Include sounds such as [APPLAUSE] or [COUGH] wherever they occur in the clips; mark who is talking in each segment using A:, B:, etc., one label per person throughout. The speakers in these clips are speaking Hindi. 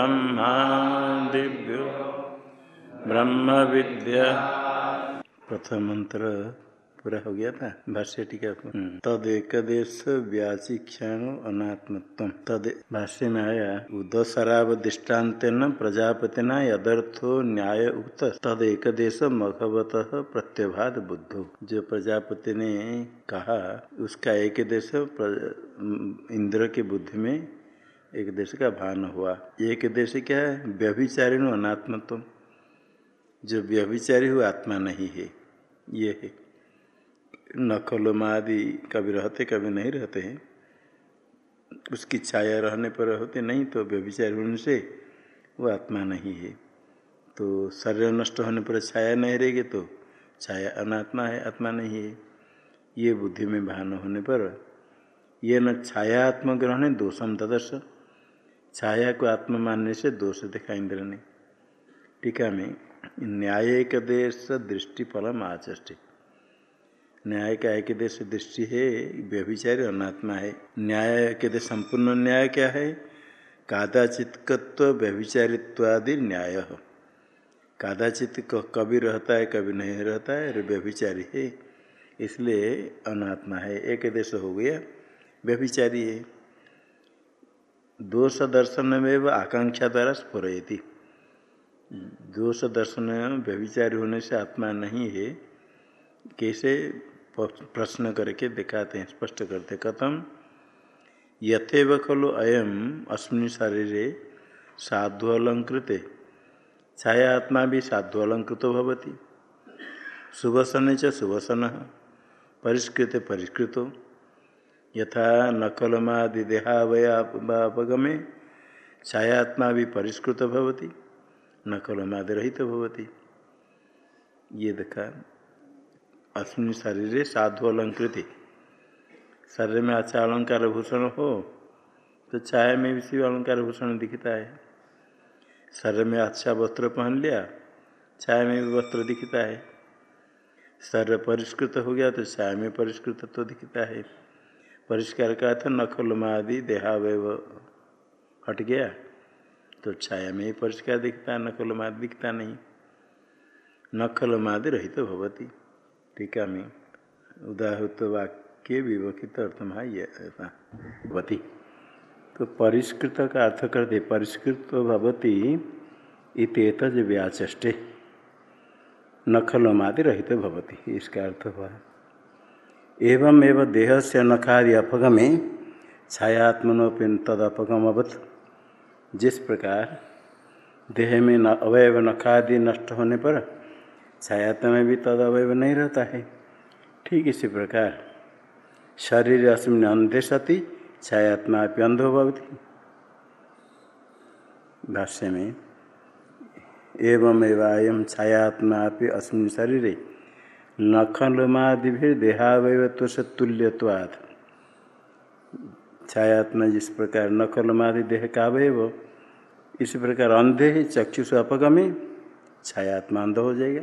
A: ब्रह्मादिभ्यो। ब्रह्म विद्या प्रथम मंत्र पूरा हो गया था, भाष्य टीका हम्म। तद एक देश व्याचिक्षाण अनात्मत्व तद भाष्य में आया, उदसराव दृष्टांत न प्रजापति न यदर्थो न्याय उक्त। तद एक देश मघवत प्रत्यभात बुद्धो। जो प्रजापति ने कहा, उसका एक देश इंद्र की बुद्धि में एक देश का भान हुआ। एक देश क्या है? व्यभिचारिण अनात्मत्व जो व्यभिचारी हुआ आत्मा नहीं है। ये है। नकलम आदि कभी रहते, कभी नहीं रहते हैं। उसकी छाया रहने पर होते नहीं तो व्यभिचार होने से वो आत्मा नहीं है। तो शरीर नष्ट होने पर छाया नहीं रहेगी तो छाया अनात्मा है, आत्मा नहीं है। ये बुद्धि में भान होने पर ये न छाया आत्मग्रहण है, दोषम तदर्श। छाया को आत्मा मानने से दोष दिखा इंद्र ने टीका में न्यायिक देश दृष्टि फलम आचष्टि। न्याय का एक देश दृष्टि है, व्यभिचारी अनात्मा है। न्याय के देश संपूर्ण न्याय क्या है? कादाचितकत्व, व्यभिचारित्वादि न्याय हो। कादाचित कभी रहता है, कभी नहीं रहता है व्यभिचारी है। इसलिए अनात्मा है। एक देश हो गया, व्यभिचारी है। दोष दर्शन में आकांक्षा द्वारा स्फुरती दोष दर्शन व्यभिचारी होने से आत्मा नहीं है। कैसे प्रश्न करके दिखाते हैं, स्पष्ट करते कथम, यथेव खलु अयम अस्मिन शरीर साधु अलंकृत। छाया आत्मा भी साधु अलंकृत सुभसन च परिष्कृत परिष्कृत। यथा नकलमादि देहावयापगमे छायात्मा भी परिष्कृत भवती, नकलमादि रहित भवती। ये देखा, अस्मिन शरीर साधु अलंकृति। शरीर में अच्छा अलंकार भूषण हो तो छाया में भी शिव अलंकार भूषण दिखता है। शरीर में अच्छा वस्त्र पहन लिया, छाया में भी वस्त्र दिखता है। शरीर परिष्कृत हो गया तो छाया में परिष्कृत तो दिखता है। परिष्कार का था, नखलमादि देहावय हट गया। तो छाया में ही परिष्कार दिखता, नखलमादि दिखता नहीं। नखलमादि रहित तो भवती। टीका में उदाहृत वाक्य विवक्षित अर्थमती तो परिष्कृत का अर्थ करते, परिष्कृत भवती इतेतज व्याचे नखलमादि रहित भवती, इसका अर्थ हुआ। एवं एवं देह से नखादि अपगमे छायात्मनोपिन तदपगम अवत जिस प्रकार देह में न अवयव नखादि नष्ट होने पर छायात्मा में भी तद अवयव नहीं रहता है। ठीक इसी प्रकार शरीर अस्मिन अंधे सती छायात्मा अंधो भवती। भाष्य में एवं एवं छायात्मा अस्मिन शरीर नखलमादि भी देहावयत्व से तुल्यवाद छायात्मा जिस प्रकार नखलमादि देह का अवयव इसी प्रकार अंधे ही चक्षुष अपगमे छायात्मा अंध हो जाएगा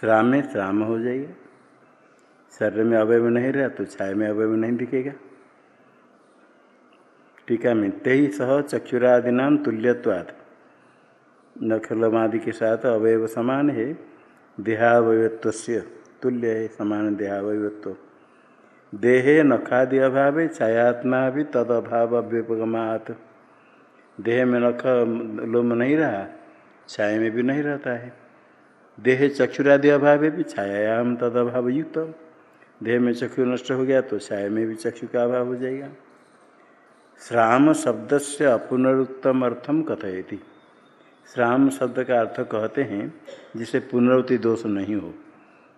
A: श्राम में श्राम हो जाएगा। शरीर में अवयव नहीं रहा तो छाया में अवयव नहीं दिखेगा। टीका में तेई सह चक्षुरादि नाम तुल्यवाद नखलमादि के साथ अवयव समान है देहावयत्व तुल्य है समान देहावयत्व। देहे नखादि अभाव छायात्मा भी तद अभाव अव्यपगमात देह में नख लोम नहीं रहा, छाया में भी नहीं रहता है। देह चक्षुरादि अभाव भी छायाम तद अभाव युक्त देह में चक्षु नष्ट हो गया तो छाया में भी चक्षु का अभाव हो जाएगा। श्राम शब्द से अपुनरुत्तम अर्थम कथयति। श्राम शब्द का अर्थ कहते हैं, जिसे पुनरुक्ति दोष नहीं हो।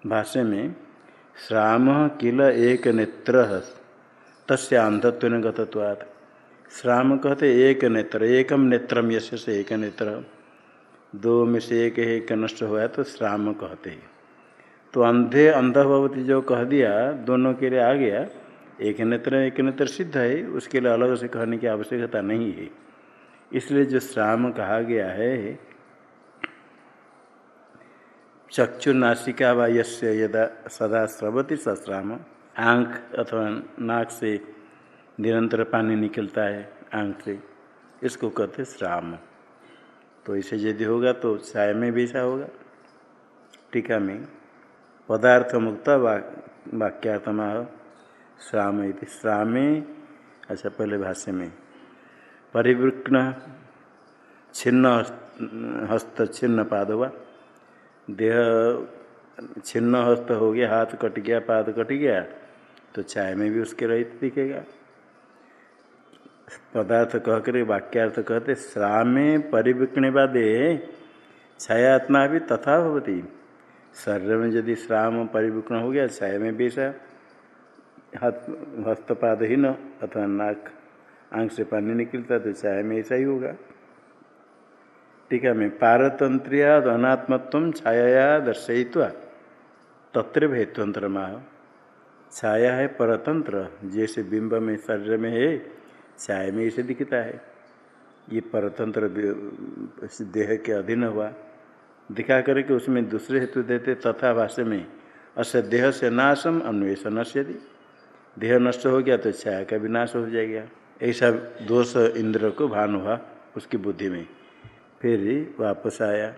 A: भाष्य में, श्राम किल एक नेत्र, तस्य अंधत्व गतवाद श्राम कहते एक नेत्र एकम नेत्रम यश से एक नेत्र। दो में से एक एक नष्ट हुआ तो श्राम कहते हैं। तो अंधे अंध भवती जो कह दिया, दोनों के लिए आ गया। एक नेत्र एक नेत्र सिद्ध है, उसके लिए अलग से कहने की आवश्यकता नहीं है। इसलिए जो श्राम कहा गया है चक्षु नासिका व यस्य यदा सदा स्रवती सश्राम आँख अथवा नाक से निरंतर पानी निकलता है, आँख से। इसको कहते श्राम। तो इसे यदि होगा तो चाय में भी ऐसा होगा। टीका में पदार्थ मुक्त वाक्यात्मा श्राम श्रामे अच्छा पहले भाष्य में। परिवृक्न, छिन्न हस्त, छिन्न पाद हुआ देह छिन्न हस्त हो गया, हाथ कट गया, पाद कट गया तो चाय में भी उसके रहित दिखेगा पदार्थ कह कर वाक्यार्थ कहते, श्रामे परिविकणे बादे छायात्मा भी तथा होती शरीर में यदि श्राम परिविकण हो गया छाया में भी हाथ हस्तपाद ही न, अथवा नाक आँख से पानी निकलता तो छाया में ऐसा ही होगा। टीका मैं पारतंत्रिया अनात्मत्व छाया दर्शयित्वा, तत्र भेतंत्र माह छाया है परतंत्र, जैसे बिंब में, शरीर में है, छाया में इसे दिखता है। ये परतंत्र देह के अधीन हुआ। दिखा करके उसमें दूसरे हेतु देते, तथा भाष्य में अस देह से नाशम अन्वेषण से देह नष्ट हो गया तो छाया का विनाश हो जाएगा। ऐसा दोष इंद्र को भान हुआ उसकी बुद्धि में। फिर वापस आया।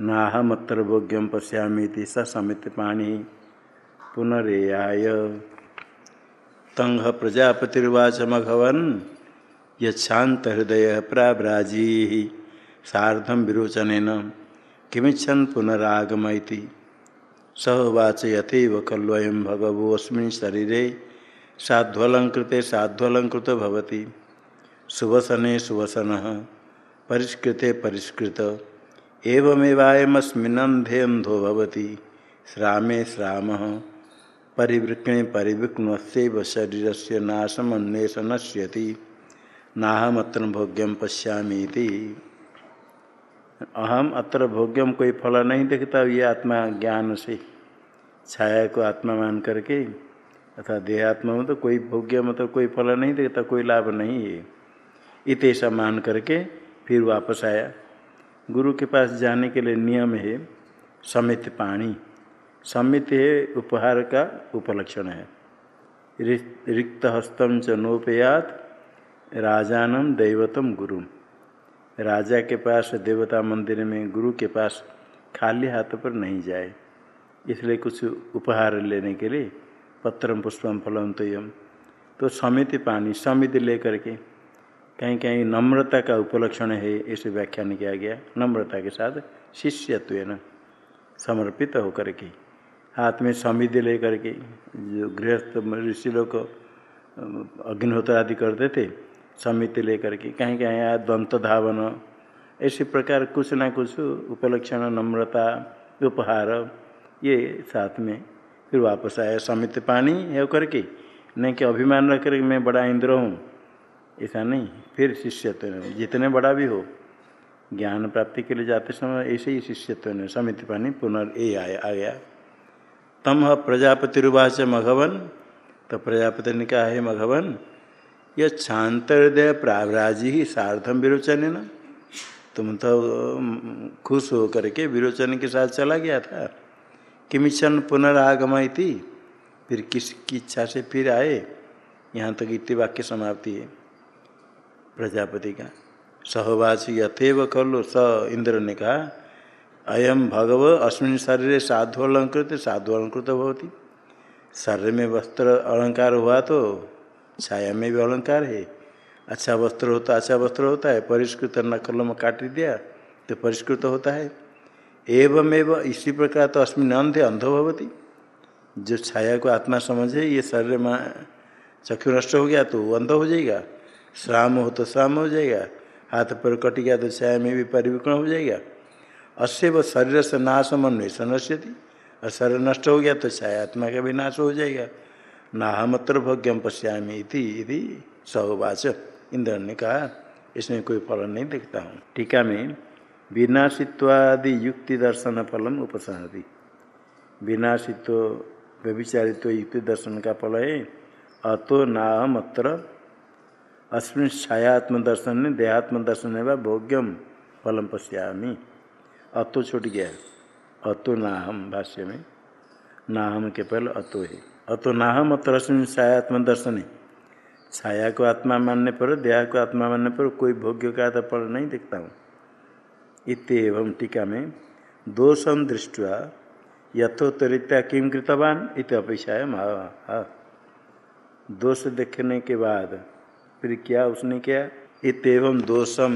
A: नाहमत्र भोग्यम पश्यामी स समित पाणी। पुनरेयाय। तंग प्रजापतिर्वाच मघवन यशांत हृदय प्राव्राजी। साधम विरोचन किमिच्छन पुनरागमति सहवाच यथेव खल्वयं भगवोस्मिन् शरीरे। साध्वलंकृते साध्वलंकृत भवति। सुवसने सुवसन, परिष्कृते परिष्कृत। एवमेवायमस्मिन्धे अंधो भवति। श्रामे श्राम, परिवृक्णे परिवृक्णस्व शरीर से नाशम अन्वेषणस्यति नाहमतत्र भोग्यम पश्यामीति। अहम अत्र भोग्यम कोई फल नहीं देखता, ये आत्मा ज्ञान से, छाया को आत्मा मान करके। अर्थात देहात्मा में तो कोई भोग्य मतलब कोई फल नहीं देता, कोई लाभ नहीं है। इतना मान करके फिर वापस आया। गुरु के पास जाने के लिए नियम है, समित पाणी। समित है, उपहार का उपलक्षण है। रिक्त हस्तम च नोपयात राजानम दैवतम गुरु राजा के पास, देवता मंदिर में गुरु के पास खाली हाथ पर नहीं जाए। इसलिए कुछ उपहार लेने के लिए पत्रम पुष्पम फलम तो तो समिति पानी, समिति लेकर के कहीं कहीं नम्रता का उपलक्षण है, इसे व्याख्यान किया गया। नम्रता के साथ शिष्यत्व न, समर्पित होकर के। हाथ में समिधि लेकर के जो गृहस्थ ऋषि लोग, अग्निहोत्र आदि करते थे, समिति लेकर के कहीं कहीं आया दंत धावन, ऐसे प्रकार कुछ ना कुछ उपलक्षण, नम्रता, उपहार, ये साथ में फिर वापस आया समित पानी है करके नहीं कि अभिमान रख कर मैं बड़ा इंद्र हूँ? ऐसा नहीं, फिर शिष्यत्व जितने बड़ा भी हो, ज्ञान प्राप्ति के लिए जाते समय ऐसे ही शिष्यत्व ने समित पानी पुनर् ए आया, आ गया। तम ह प्रजापति रुवाच मघवन तो प्रजापति ने कहा, है मघवन, यह शांतहृदय प्रावराजी ही सार्धम विरोचन है ना? तुम तो खुश हो करके विरोचन के साथ चला गया था। किमिशन पुनरागमय थी फिर किसकी इच्छा से फिर आए। यहाँ तक इतनी वाक्य समाप्ति है। प्रजापति का। सहवाच यथेव खलु, स इंद्र ने कहा अयम भगव, अस्मिन शरीर साधु अलंकृत साधु अलंकृत होती शरीर में वस्त्र अलंकार हुआ तो छाया में भी अलंकार है। अच्छा वस्त्र होता अच्छा वस्त्र होता है। परिष्कृत नकल में काट दिया तो परिष्कृत होता है। एवं एवं इसी प्रकार तो अस्मिन अंधे अंधो भवती। जो छाया को आत्मा समझे, ये शरीर में चक्षु नष्ट हो गया तो अंध हो जाएगा। श्राम हो तो श्राम हो जाएगा। हाथ पर कट गया तो छाया में भी परिविकर्ण हो जाएगा। अस्य वो शरीर से नाश अन्वेषण थी और शरीर नष्ट हो गया तो छाया आत्मा का भी नाश हो जाएगा। ना नाहमत्र भोग्यम पश्यामी इति सौवाच इंद्र ने कहा, इसमें कोई फल नहीं देखता हूँ। टीका में विनाशित्वादि युक्ति दर्शन फलम उपसहती। विनाशित्व, व्यभिचारित्व युक्ति दर्शन का फल है अतो नाहमत्र अस्मिन छायात्म दर्शन देहात्म दर्शन है भोग्यम फलम पश्यामी। अतो छूट गया। अतो नाहम भाष्य में। नाहम के पहले अतो है। अतो नाहम अत्र अस्मिन छायात्म दर्शन छाया को आत्मा मानने पर, देह को आत्मा मानने पर कोई भोग्य का तो फल नहीं देखता हूँ। इतम टीका में दोषम दृष्टि यथोत्तरीत्या किम कृतवान इत अपेक्षा है दोष देखने के बाद फिर क्या उसने क्या? इतम दोषम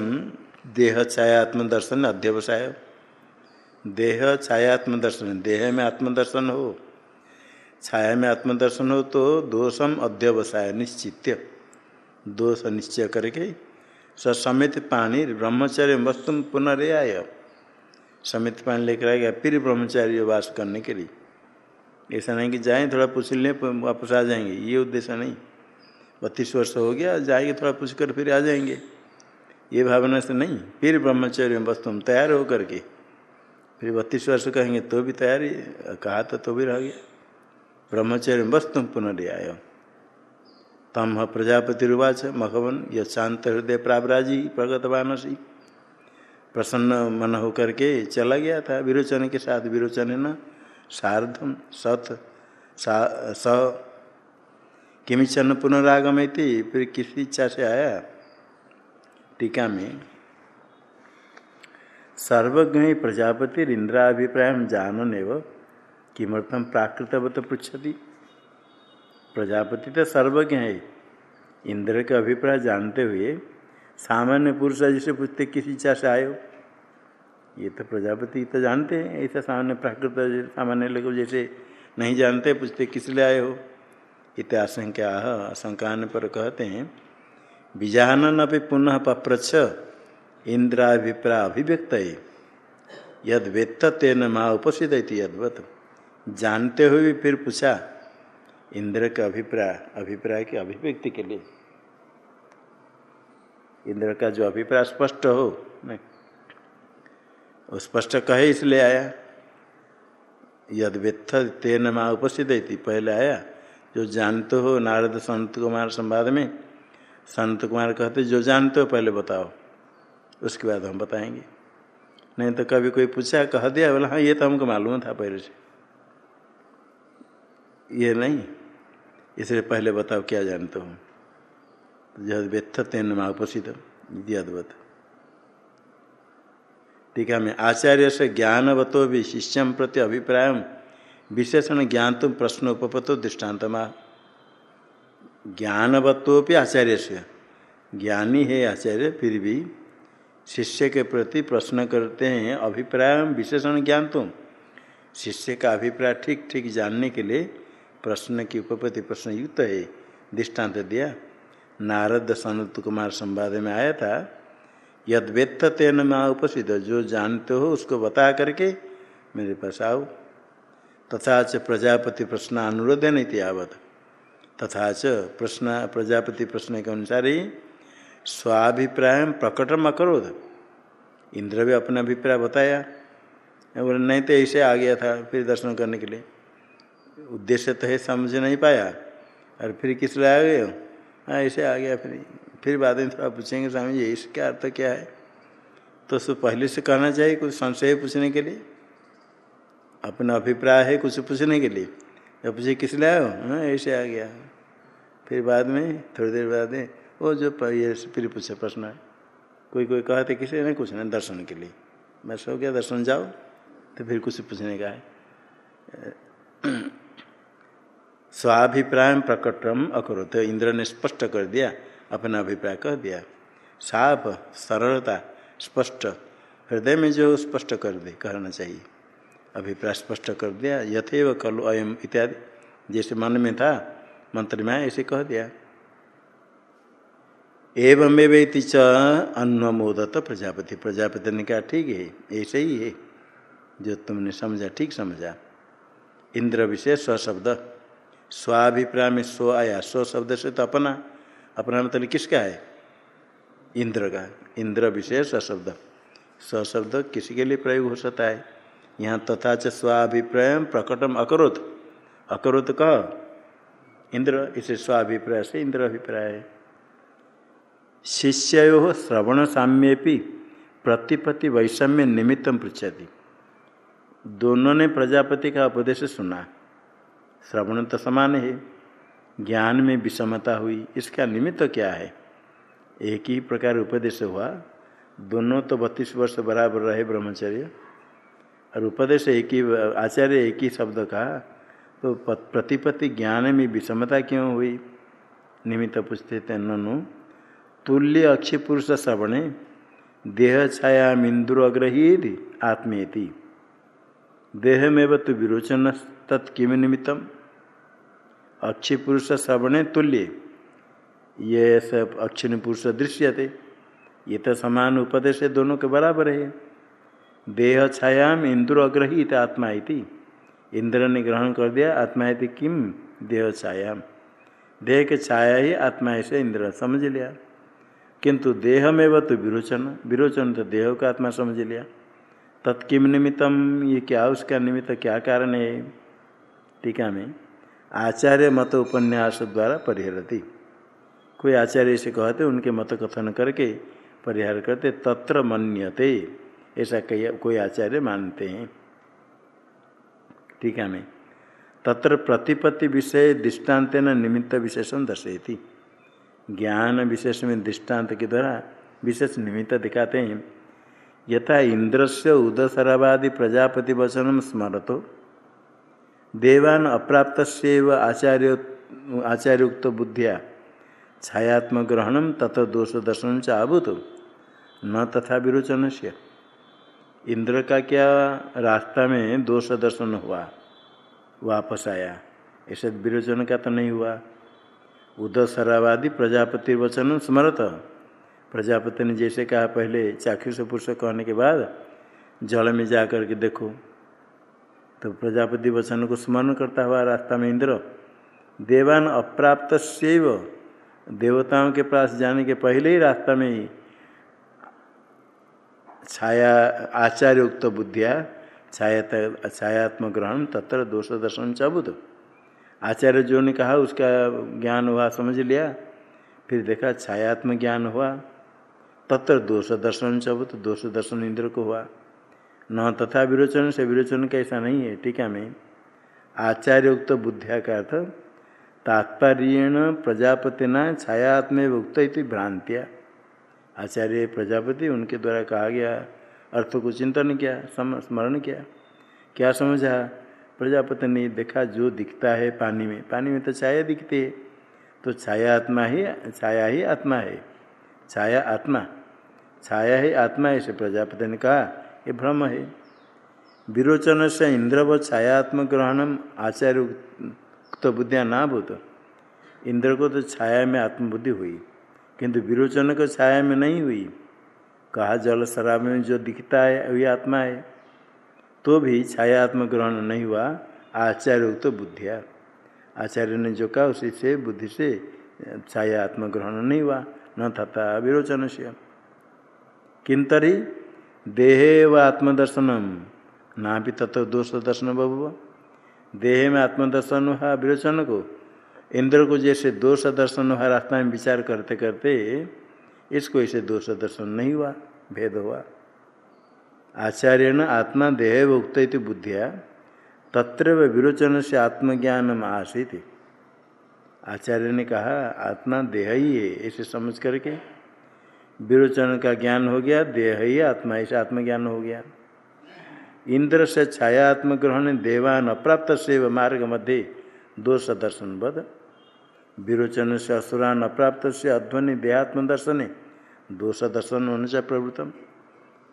A: देह छाया आत्मदर्शन अध्यवसाय। देह छाया आत्मदर्शन देह में आत्मदर्शन हो। छाया में आत्मदर्शन हो तो दोषम अध्यवसाय निश्चित्य। दोष निश्चय करके स समित पानी ब्रह्मचर्य वस्तु पुनर्याय। समित पानी लेकर आ गया फिर ब्रह्मचार्य वास करने के लिए। ऐसा नहीं कि जाएँ थोड़ा पूछ लें वापस आ जाएँगे। ये उद्देश्य नहीं। बत्तीस वर्ष हो गया जाएँगे थोड़ा पूछ कर फिर आ जाएँगे। ये भावना से नहीं। फिर ब्रह्मचर्य वस्तु तैयार हो करके। फिर बत्तीस वर्ष कहेंगे तो भी तैयारी कहा तो, तो भी रह गया। ब्रह्मचर्य वस्तु पुनर्याय। तम प्रजापतिरुवाच, मघवन यह शांत हृदय प्रावराजी प्रगतवानसी प्रसन्न मन होकर के चला गया था विरोचन के साथ। विरोचन न सार्धम सत सा स किमिचन फिर किसी इच्छा से आया? टीका में, सर्वज्ञ प्रजापति इंद्राभिप्राय जानन एवं किमर्थम प्राकृतवत पृछति प्रजापति तो सर्वज्ञ है। इंद्र के अभिप्राय जानते हुए सामान्य पुरुष जैसे पूछते किस इच्छा से आयो ये तो प्रजापति तो जानते हैं, ऐसा सामान्य प्राकृत सामान्य लोग जैसे नहीं जानते, पूछते किस लिए आए हो? इत आशंका आशंका पर कहते हैं, बीजानन अभी पुनः पप्रछ इंद्राभिप्राय अभिव्यक्त है। यद वेत्त तेन माँ उपस्थित यदवत। जानते हुए भी फिर पूछा इंद्र का अभिप्राय अभिप्राय की अभिव्यक्ति के लिए। इंद्र का जो अभिप्राय स्पष्ट हो, नहीं स्पष्ट कहे इसलिए आया। यद व्यथ तेन माँ उपस्थित थी पहले आया। जो जानते हो, नारद संत कुमार संवाद में, संत कुमार कहते, जो जानते हो, पहले बताओ। उसके बाद हम बताएँगे। नहीं तो कभी कोई पूछा, कह दिया, बोला हाँ ये तो हमको मालूम था पहले से। ये नहीं इसलिए पहले बताओ, क्या जानते हो? जब व्यथ तेन माँ उपस्थित अद्वत टीका में आचार्य से ज्ञानवतो भी शिष्यम प्रति अभिप्राय विशेषण ज्ञान तुम प्रश्न उपपतो दृष्टांत ज्ञानवत्वी आचार्य से ज्ञानी है आचार्य, फिर भी शिष्य के प्रति प्रश्न करते हैं, अभिप्राय विशेषण ज्ञान तुम शिष्य का अभिप्राय ठीक ठीक जानने के लिए प्रश्न की उपपत्ति प्रश्न युक्त है, दृष्टांत दिया। नारद सनत कुमार संवाद में आया था, यद वेत्त तेन माँ उपस्थित जो जानते हो उसको बता करके मेरे पास आओ। तथा च प्रजापति प्रश्न अनुरोध नहीं आवत। तथा च प्रश्न, प्रजापति प्रश्न के अनुसार ही स्वाभिप्राय प्रकटम अकरोध इंद्र भी अपना अभिप्राय बताया। बोले, नहीं तो ऐसे आ गया था फिर दर्शन करने के लिए। उद्देश्य तो है समझ नहीं पाया। और फिर किस लिए आ गए हो? हाँ ऐसे आ गया, फिर फिर बाद में थोड़ा पूछेंगे, स्वामी जी, इसका अर्थ क्या है? तो उसको पहले से कहना चाहिए कुछ संशय पूछने के लिए। अपना अभिप्राय है कुछ पूछने के लिए। जब पूछे किस लिए आयो हाँ? ऐसे आ गया। फिर बाद में, थोड़ी देर बाद में, वो जो ये फिर पूछे प्रश्न है। कोई कोई कहते किसी नहीं कुछ नहीं, दर्शन के लिए। बस हो गया, दर्शन जाओ। तो फिर कुछ पूछने का है। स्वाभिप्राय प्रकटम अकरोत। इंद्र ने स्पष्ट कर दिया, अपना अभिप्राय कह दिया। साफ़ सरलता, स्पष्ट। हृदय में जो स्पष्ट कर दे, कहना चाहिए। अभिप्राय स्पष्ट कर दिया, यथेव कलु अयम इत्यादि। जैसे मन में था, मंत्र में ऐसे कह दिया। एवं एवं च अन्वमोदत प्रजापति। प्रजापति ने कहा, ठीक है, ऐसे ही है। जो तुमने समझा, ठीक समझा। इंद्र विषय स्वशब्द स्वाभिप्राय में स्व आया। स्व शब्द से तो अपना अपना मतलब किसका है? इंद्र का। इंद्र विशेष सशब्द सशब्द किसी के लिए प्रयोग हो सकता है। यहाँ तथा च स्वाभिप्राय प्रकटम अकरोत। अकरोत कह इंद्र, इसे स्वाभिप्राय से इंद्र अभिप्राय शिष्यो श्रवण साम्यपि प्रतिपति वैषम्य निमित्तम पृछति दोनों ने प्रजापति का उपदेश सुना। श्रवण तो समान है। ज्ञान में विषमता हुई, इसका निमित्त तो क्या है? एक ही प्रकार उपदेश हुआ, दोनों तो बत्तीस वर्ष बराबर रहे ब्रह्मचर्य। और उपदेश एक ही, आचार्य एक ही शब्द कहा तो प्रतिपति ज्ञान में विषमता क्यों हुई? निमित्त पूछते थे ननु, तुल्य अक्षय पुरुष श्रवणे, देह छाया इंदुर अग्रही आत्मेति। देह में तो विरोचन तत्किम निमित्तम? अक्षय पुरुष श्रवणे तुल्य। ये सब अक्षिण पुरुष दृश्य थे ये तो समान उपदेश है, दोनों के बराबर है। देह छायाम, इंद्र अग्रहित आत्मा इति। इंद्र ने ग्रहण कर दिया, आत्मा इति किम? देह छायाम। देह के छाया ही आत्मा ऐसे इंद्र समझ लिया। किंतु देह में वह तो विरोचन। विरोचन तो देह का आत्मा समझ लिया। तत्किम निमित्तम? ये क्या उसका निमित्त, क्या कारण है? टीका में आचार्य मत उपन्यास द्वारा परिहरती। कोई आचार्य से कहते, उनके मत कथन करके परिहार करते, तत्र मन्यते, ऐसा कई कोई आचार्य मानते हैं। है मैं, तत्र प्रतिपत्ति विषय दृष्टांत न निमित्त विशेषण दर्शयती। ज्ञान विशेष में दृष्टांत के द्वारा विशेष निमित्त दिखाते हैं। यथा इंद्र से उदसरावादि प्रजापति वचन स्मरतो। देवान अप्राप्त आचार्य आचार्युक्त बुद्धिया। छायात्म ग्रहणम तथ दोष दर्शन च आभूत। न तथा विरोचन से इंद्र का क्या रास्ता में दोष दर्शन हुआ। वापस आया। ऐसे विरोचन का तो नहीं हुआ। उदसरावादी प्रजापति वचन स्मरत प्रजापति ने जैसे कहा पहले, चाक्षुष पुरुष कहने के बाद, जल में जा कर के देखो। तो प्रजापति वचन को स्मरण करता हुआ रास्ता में इंद्र, देवान अप्राप्त देवताओं के पास जाने के पहले ही रास्ता में ही छाया आचार्य उक्त बुद्धिया छाया छायात्म ग्रहण, तत्र दोष दर्शन चबुत आचार्य जो ने कहा, उसका ज्ञान हुआ, समझ लिया। फिर देखा, छायात्म ज्ञान हुआ, तत्र दोष दर्शन चबुत दोष दर्शन इंद्र को हुआ। न तथा विरोचन से विरोचन कैसा नहीं है टीका में। आचार्य उक्त बुद्धिया का अर्थ, तात्पर्यण प्रजापतिना छायात्म उक्त भ्रांतिया। आचार्य प्रजापति उनके द्वारा कहा गया, अर्थ को चिंतन किया स्मरण किया। क्या समझा? प्रजापति ने देखा, जो दिखता है पानी में। पानी में तो छाया दिखती है। तो छाया आत्मा ही, छाया ही आत्मा है। छाया आत्मा। छाया ही आत्मा है ऐसे प्रजापति ने कहा। ये भ्रम है। विरोचन से इंद्र व छायात्म ग्रहणम आचार्य तो बुद्धियाँ ना भूत इंद्र को तो छाया में आत्मबुद्धि हुई, किंतु विरोचन को छाया में नहीं हुई। कहा जल शराब में जो दिखता है, वही आत्मा है। तो भी छाया ग्रहण नहीं हुआ आचार्य तो बुद्धिया। आचार्य ने जो कहा, उसी से बुद्धि से छाया ग्रहण नहीं हुआ, न था विरोचन से किंतरी देहे व आत्मदर्शनम। ना भी तत्व दोष दर्शन बबुआ देह में आत्मदर्शन हुआ विरोचन को इंद्र को जैसे दोष दर्शन हुआ रास्ता में विचार करते करते इसको ऐसे दोष दर्शन नहीं हुआ, भेद हुआ। आचार्य न आत्मा देह उक्त बुद्धिया तत्र विरोचन से आत्मज्ञान आसित। आचार्य ने कहा, आत्मा देह ही है ऐसे समझ करके विरोचन का ज्ञान हो गया, देह ही आत्मा ऐसे आत्मज्ञान हो गया। इंद्र से छाया आत्मग्रहण, देवान अप्राप्त से मार्ग मध्य, दोष दर्शन बद। विरोचन से असुरान अप्राप्त से अध्वनि, देहात्म दर्शन, दोष दर्शन होने से प्रवृत्तम।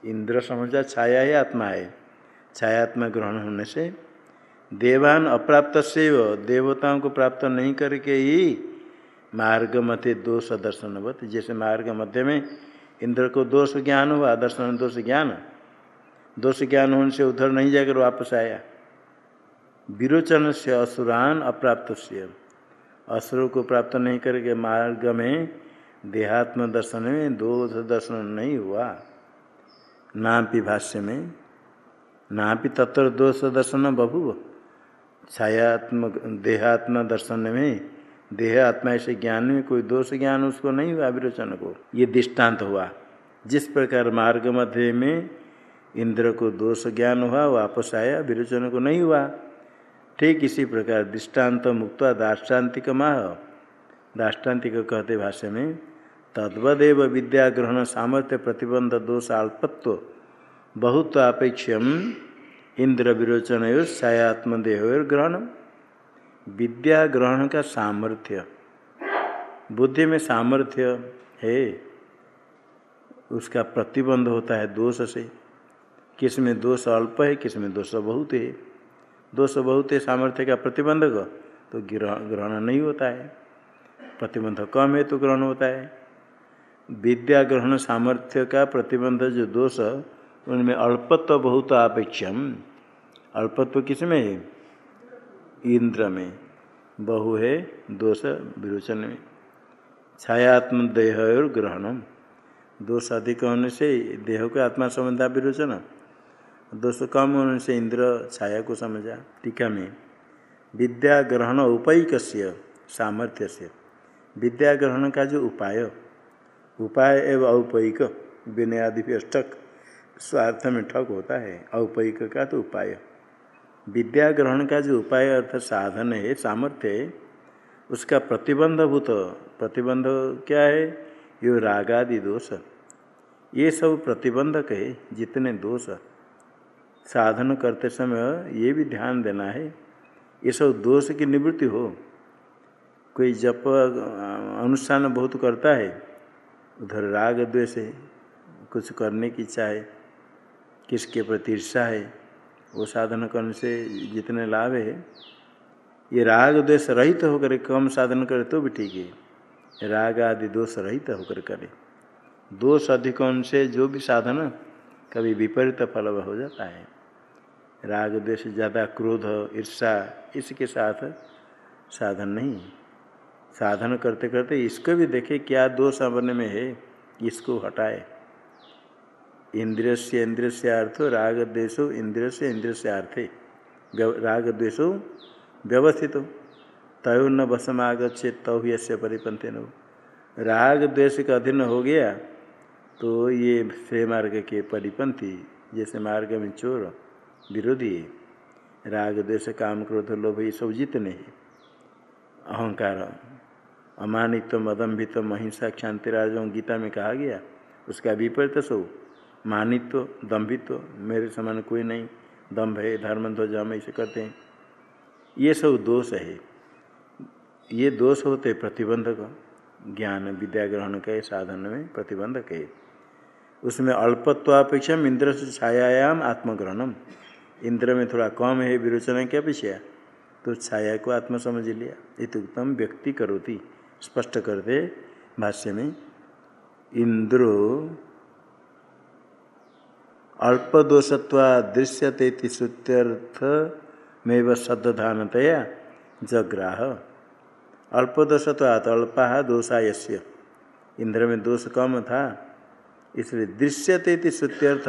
A: इंद्र समझा छाया ही आत्मा है। छायात्मा ग्रहण होने से देवान अप्राप्त से देवताओं को प्राप्त नहीं करके ही मार्ग मध्य दोष दर्शनवत जैसे मार्ग मध्य में इंद्र को दोष ज्ञान हुआ, दर्शन दोष ज्ञान। दोष ज्ञान होने से उधर नहीं जाकर वापस आया। विरोचन से असुरान अप्राप्त से। असुर को प्राप्त नहीं करके मार्ग में देहात्म दर्शन में दोष दर्शन नहीं हुआ। नापि भाष्य में, नापि तत्र दोष दर्शन बभु छायात्म देहात्म दर्शन में देह आत्मा ऐसे ज्ञान में, कोई दोष ज्ञान उसको नहीं हुआ विरोचन को। ये दृष्टांत हुआ। जिस प्रकार मार्ग मध्य में इंद्र को दोष ज्ञान हुआ, वापस आया, विरोचन को नहीं हुआ। ठीक इसी प्रकार दृष्टांत मुक्त दाष्टान्तिक माह। दाष्टान्तिक कहते भाष्य में, तद्वदेव विद्या ग्रहण सामर्थ्य प्रतिबंध दोष अल्पत्व। बहुत अपेक्षम इंद्र विरोचन छायात्मदेह ग्रहण विद्या ग्रहण का सामर्थ्य। बुद्धि में सामर्थ्य है, उसका प्रतिबंध होता है दोष से। किसमें दोष अल्प है, किसमें दोष बहुत है। दोष बहुत है सामर्थ्य का प्रतिबंधक तो ग्रहण नहीं होता है। प्रतिबंध कम है तो ग्रहण होता है। विद्या ग्रहण सामर्थ्य का प्रतिबंध जो दोष, उनमें अल्पत्व बहुत अपेक्षम अल्पत्व किसमें है? इंद्र में। बहु है दोष विरोचन में। छायात्म देह और ग्रहणम। दोष अधिक होने से देह को आत्मा समझा विरोचन। दोष कम होने से इंद्र छाया को समझा। टीका में। विद्या ग्रहण उपैक सामर्थ्य से विद्या ग्रहण का जो उपाय। उपाय एवं औपयिक। विनयादि अष्टक। स्वार्थ में ठक होता है। औपयिक का तो उपाय। विद्या ग्रहण का जो उपाय अर्थ साधन है, सामर्थ्य है, उसका प्रतिबंधभूत, प्रतिबंध क्या है? यो रागादि दोष। ये सब प्रतिबंधक है, जितने दोष। साधन करते समय ये भी ध्यान देना है, ये सब दोष की निवृत्ति हो। कोई जप, अनुष्ठान बहुत करता है, उधर राग द्वेष है, कुछ करने की इच्छा है, किसके प्रति ईर्षा है वो साधन करने से जितने लाभ है, ये राग द्वेष रहित तो होकर कम साधन करे तो भी ठीक है। राग आदि दोष रहित तो होकर करे। दोष अधिक से जो भी साधन कभी विपरीत फल हो जाता है। राग द्वेष ज़्यादा क्रोध ईर्षा इसके साथ साधन नहीं साधन करते करते इसको भी देखे क्या दोष अपने में है, इसको हटाए। इंद्रिय से इंद्रिय से अर्थ राग द्वेशो इंद्रिय से इंद्रिय से अर्थे। राग द्वेषो व्यवस्थित। हो तय न बसम आगछे तव यसे परिपंथे न राग द्वेष का अधीन हो गया तो ये श्रेय मार्ग के परिपंथी जैसे मार्ग में चोर, विरोधी राग द्वेष काम, क्रोध, लोभ, ये सब जितने अहंकार, अमानित्व, मदम्भित्व, अहिंसा क्षांतिराजों गीता में कहा गया, उसका विपरीत सो मानित्व दम्भित्व मेरे समान कोई नहीं। दम्भ है धर्म ध्वज हम ऐसे करते हैं। ये सब दोष है। ये दोष होते प्रतिबंधक, ज्ञान, विद्या ग्रहण के साधन में प्रतिबंधक है। उसमें अल्पत्वापेक्षा इंद्र से छायायाम, आत्मग्रहणम। इंद्र में थोड़ा कम है, विरोचना की अपेक्षा। तो छाया को आत्म समझ लिया। इतुक्तम व्यक्ति करोती। स्पष्ट करते भाष्य में, इंद्रो अल्पदोषत्वा दृश्यते श्रुत्यर्थ में शब्दधानतया जग्राह। अल्पदोषत्वात् अल्पा दोषा यश्य इंद्र में दोष कम था, इसलिए दृश्यते श्रुत्यर्थ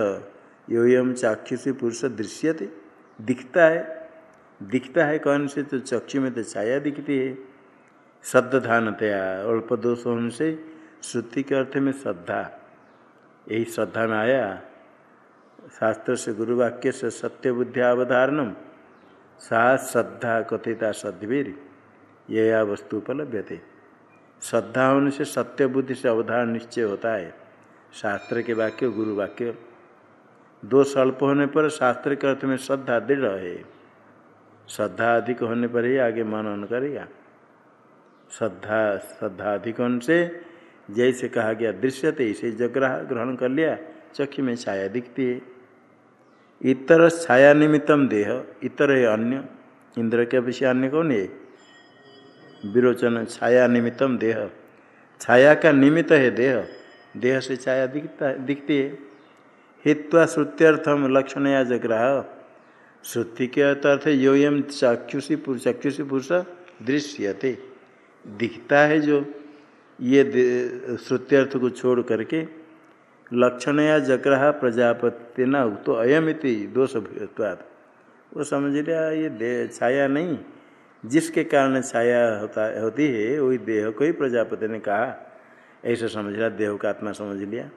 A: योयम चाक्षुषी पुरुष दृश्यते, दिखता है। दिखता है कौन से? तो चक्षु में तो छाया दिखती है। श्रद्धानतया अल्प दोष होने से श्रुति के अर्थ में श्रद्धा। यही श्रद्धा में आया शास्त्र से गुरुवाक्य से सत्य बुद्धि अवधारणम, सा श्रद्धा कथिता सद्वीर यह वस्तु उपलब्ध थे श्रद्धा होने से सत्य बुद्धि से अवधारण निश्चय होता है। शास्त्र के वाक्य गुरु वाक्य दो स्वल्प होने पर शास्त्र के अर्थ में श्रद्धा दृढ़ है। श्रद्धा अधिक होने पर ही आगे मनन करेगा। श्रद्धा श्रद्धा अधिक होने से जैसे कहा गया, दृश्यते, इसे जग्रह ग्रहण कर लिया, चक्षु में छाया दिखती है। इतर छाया निमित्तम देह, इतर है अन्य इंद्र के विषय अन्य कौन है विरोचन छाया निमित्तम देह। छाया का निमित्त है देह। देह से छाया दिखता, दिखती है। हित्वा श्रुत्यर्थम लक्षण या जग्राह श्रुति के अर्थ यो यम चाक्षुषी पुरुष चक्षुषी पुरुष दृश्यते। दिखता है जो ये श्रुत्यर्थ को छोड़ करके लक्षण या जग्रह प्रजापति न तो अयमिति दोष भूतवाद वो समझ लिया ये देह छाया नहीं। जिसके कारण छाया होता, होती है, वही देह को ही प्रजापति ने कहा। ऐसे समझ लिया देह का आत्मा समझ लिया।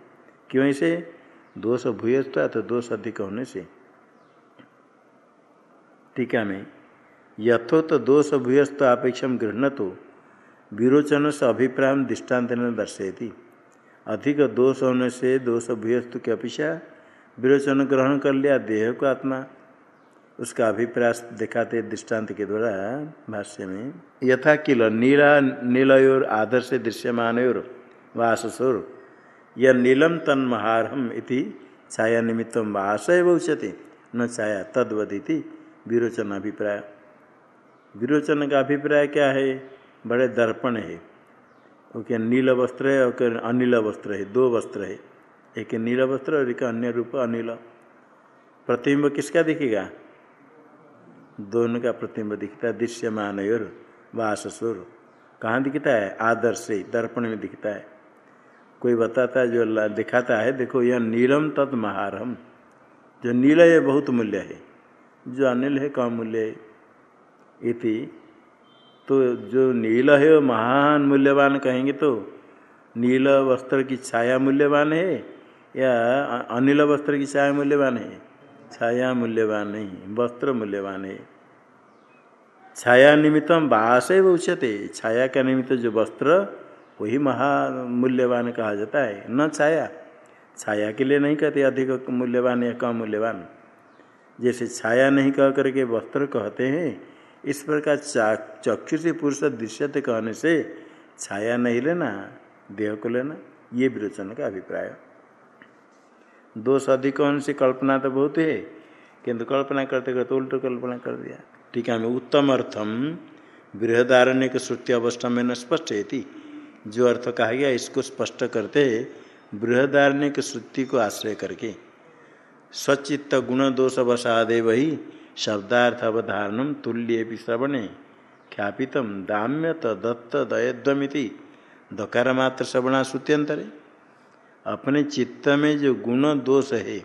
A: क्यों ऐसे दोष भूयत्वा तो दोष अधिक होने से। टीका में यथोत दोष भूयस्त अपेक्षा गृहण तो विरोचन से अभिप्राय दृष्टांत दर्शयती। अधिक दोष होने से दोष भूयस्तु की अपेक्षा विरोचन ग्रहण कर लिया देह को आत्मा। उसका अभिप्राय दिखाते दृष्टांत के द्वारा भाष्य में, यथा किल नीला नीलयोर आदर्श से दृश्यमानोर वाससोर यह नीलम तन्महारहम इति छाया निमित्त वास उच्यते, न छाया तद्वदिति विरोचन अभिप्राय। विरोचन का अभिप्राय क्या है? बड़े दर्पण है। क्या नील वस्त्र है और अनिल वस्त्र है, दो वस्त्र है। एक नील वस्त्र और एक अन्य रूप अनिल। प्रतिबिंब किसका दिखेगा? दोनों का प्रतिबिंब दिखता है, दृश्यमान और वाससुर। कहाँ दिखता है? आदर्श से, दर्पण में दिखता है। कोई बताता है, जो दिखाता है, देखो, यह नीलम तत् महारम। जो नील है बहुत मूल्य है। जो अनिल है, कम मूल्य है। इति तो जो नील है, वो महान मूल्यवान कहेंगे तो? नील वस्त्र की छाया मूल्यवान है या अनिल वस्त्र की छाया मूल्यवान है? छाया मूल्यवान नहीं, वस्त्र मूल्यवान है। छाया निमित्तम बास है उच्यते। छाया का निमित्त जो वस्त्र, वही महामूल्यवान कहा जाता है। न छाया। छाया के लिए नहीं कहते, अधिक मूल्यवान या कम मूल्यवान। जैसे छाया नहीं कह करके वस्त्र कहते हैं इस प्रकार चक्षु से पुरुष दृश्यते कहने से छाया नहीं लेना, देह को लेना, ये विरोचन का अभिप्राय। दोष अधिक होने से कल्पना तो बहुत है, किंतु कल्पना करते करते उल्ट कल्पना कर दिया। टीका में उत्तम अर्थम बृहदारण्य के श्रुति अवस्था में न स्पष्ट है थी जो अर्थ कहा गया, इसको स्पष्ट करते बृहदारण्य के श्रुति को आश्रय करके। स्वचित्त गुण दोष वसादे वही शब्दार्थ अवधारण तुल्य श्रवणे, ख्यापित दाम्य दत्त दयद्वमिति दकार मात्र श्रवणा श्रुत्यंतरे अपने चित्त में जो गुण दोष है,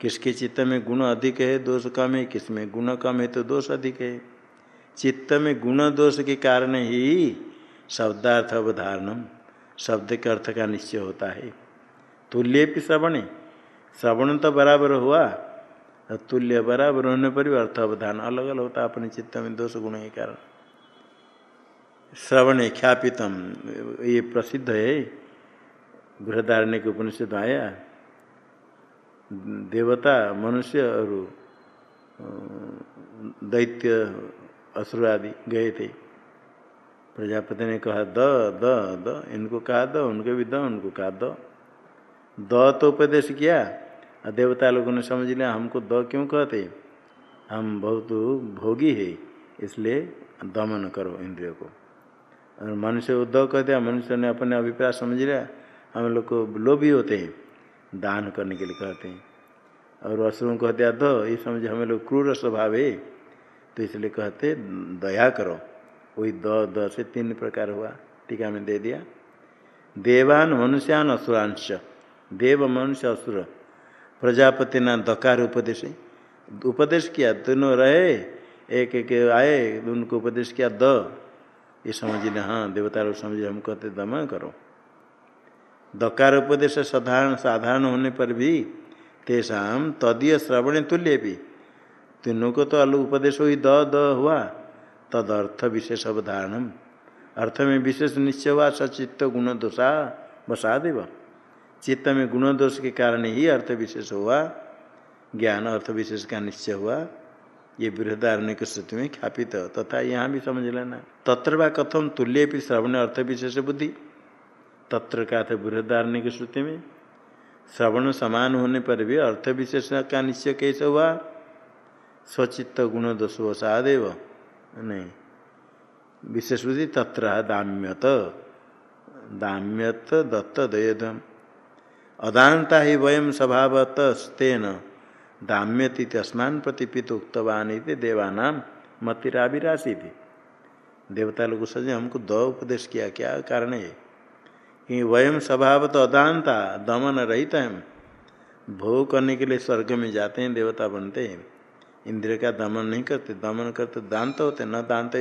A: किसके चित्त में गुण अधिक है, दोष कम है किसमें गुण कम है तो दोष अधिक है। चित्त में गुण दोष के कारण ही शब्दार्थ अवधारणम शब्द के अर्थ का निश्चय होता है। तुल्य श्रवण श्रवण तो बराबर हुआ तुल्य बराबर होने पर भी अर्थ अवधान अलग अलग होता अपने चित्त में, दोष गुण के कारण। श्रवण ख्यापितम, ये प्रसिद्ध है। बृहदारण्य के उपनिषद आया। देवता, मनुष्य और दैत्य असुर आदि गए थे। प्रजापति ने कहा, द द द। इनको कहा, द। उनको भी, द। उनको कहा, द। द तो उपदेश किया। देवता लोगों ने समझ लिया हमको द क्यों कहते? हम बहुत भोगी है, इसलिए दमन करो इंद्रियों को। और मनुष्य को द कह दिया मनुष्य ने अपने अभिप्राय समझ लिया, हम लोग को लोभी होते हैं, दान करने के लिए कहते हैं। और असुरों को कहते द, ये समझे हमें लोग क्रूर स्वभाव है। तो इसलिए कहते, दया करो। वही द द से तीन प्रकार हुआ, टीका में दे दिया। देवान मनुष्यान असुरांश देव मनुष्य असुर। प्रजापति ना दकार उपदेश उपदेश किया, दोनों रहे, एक एक आए, उनको उपदेश किया, द। ये समझ लें हाँ देवता लोग समझे हम कहते दम करो। दकार उपदेश साधारण साधारण होने पर भी, तेषा तदीय श्रवण तुल्य भी। तीनों को तो अलग उपदेश हुई, द द हुआ। तद अर्थ विशेष अवधारण अर्थ में विशेष निश्चय हुआ, सचित्त गुण दोषा बसा देव चित्त में गुण दोष के कारण ही अर्थ विशेष हुआ, ज्ञान अर्थ विशेष का निश्चय हुआ, ये बृहदारण्य के श्रुति में ख्यापित तथा यहाँ भी समझ लेना। तत्र व कथम तुल्य भी श्रवण अर्थ विशेष बुद्धि। तत्र का थे बृहदारण्य की श्रुति में। श्रवण समान होने पर भी अर्थ विशेष का निश्चय कैसे हुआ? स्वचित्त गुण दोष वसादेव नहीं। विशेष बुद्धि तत्र दाम्यत। दाम्यत दत्त दयधम अदानता ही वयम स्वभावतस्तेन दाम्यति तस्मान प्रतिपित उक्तवान देवानाम मतिराविराशी थी देवता लोग सजे हमको द उपदेश किया, क्या कारण है? कि वयम तो अदानता, दमन रहित हम भोग करने के लिए स्वर्ग में जाते हैं, देवता बनते हैं। इंद्र का दमन नहीं करते, दमन करते दांत होते, न दांत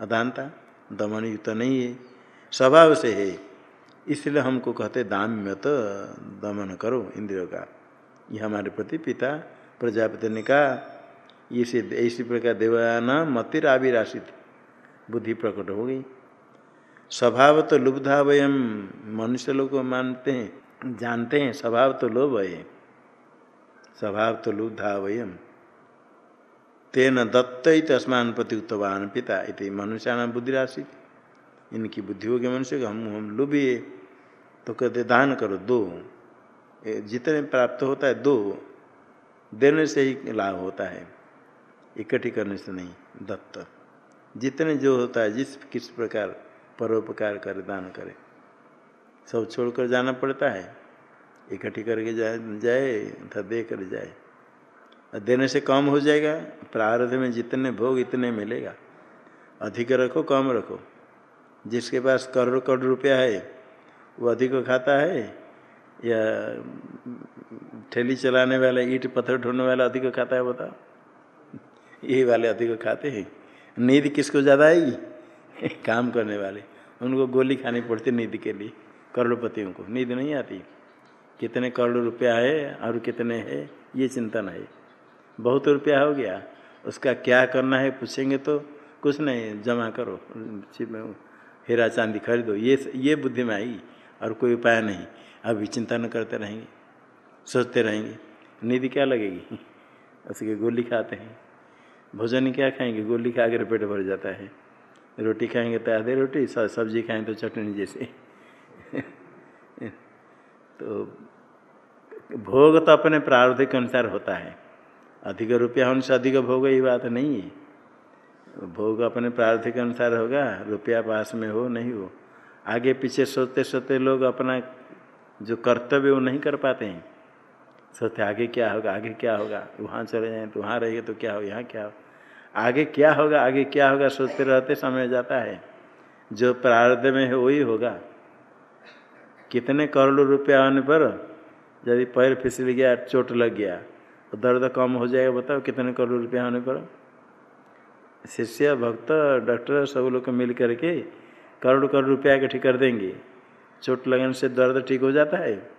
A: अदानता, दमन युक्त नहीं है। स्वभाव से है। इसलिए हमको कहते दाम्य तो दमन करो इंद्रियों का। यह हमारे प्रति पिता, प्रजापति ने कहा इसी इसी प्रकार देवाना मतिर आविराशित बुद्धि प्रकट हो गई। स्वभाव तो लुब्धा वयम मनुष्य लोग को मानते हैं, जानते हैं, स्वभाव तो लोभ है। स्वभाव तो लुब्धा वयम तेन दत्त तस्मान प्रति उत्तवान पिता इति। मनुष्याना बुद्धि राशि इनकी बुद्धि हो गई मनुष्य हम हम लुभिए तो कहते, दान करो, दो। जितने प्राप्त होता है, दो। देने से ही लाभ होता है। इकट्ठी करने से नहीं, दत्त। जितने जो होता है, जिस किस प्रकार परोपकार करे, दान करे, सब छोड़कर जाना पड़ता है। इकट्ठी करके जाए जाए तथा दे कर जाए देने से कम हो जाएगा। प्रारब्ध में जितने भोग, इतने मिलेगा। अधिक रखो, कम रखो। जिसके पास करोड़ करोड़ रुपया है वो अधिक खाता है, या ठेली चलाने वाला, ईट पत्थर ढूँढने वाला अधिक खाता है बताओ यही वाले अधिक खाते हैं। नींद किसको ज़्यादा आएगी? [LAUGHS] काम करने वाले। उनको गोली खानी पड़ती नींद के लिए, करोड़पतियों को। नींद नहीं आती। कितने करोड़ रुपया है और कितने है, ये चिंतन है बहुत रुपया हो गया। उसका क्या करना है पूछेंगे तो कुछ नहीं, जमा करो। हीरा चांदी खरीदो। ये ये बुद्धि में आई और कोई उपाय नहीं। अभी चिंतन करते रहेंगे, सोचते रहेंगे, नींद क्या लगेगी? [LAUGHS] उसकी गोली खाते हैं। भोजन क्या खाएँगे? गोली खा कर पेट भर जाता है। रोटी खाएँगे तो आधे रोटी सब्ज़ी खाएँगे तो चटनी जैसे। [LAUGHS] तो भोग तो अपने प्रारब्ध के अनुसार होता है। अधिक रुपया होने से अधिक भोग ये बात नहीं है। भोग अपने प्रारब्ध के अनुसार होगा, रुपया पास में हो, नहीं हो। आगे पीछे सोचते सोचते लोग अपना जो कर्तव्य वो नहीं कर पाते हैं। सोचते आगे क्या होगा, आगे क्या होगा? वहाँ चले जाएँ तो वहाँ रहेंगे तो क्या हो, यहाँ क्या हो? आगे क्या होगा, आगे क्या होगा? सोचते रहते समय जाता है। जो प्रारब्ध में है वही होगा। कितने करोड़ रुपया आने पर यदि पैर फिसल गया, चोट लग गया तो दर्द कम हो जाएगा, बताओ कितने करोड़ रुपया होने पर? शिष्य, भक्त, डॉक्टर सब लोग मिल करके करोड़ करोड़ रुपया इकट्ठी कर देंगे। चोट लगने से दर्द ठीक हो जाता है?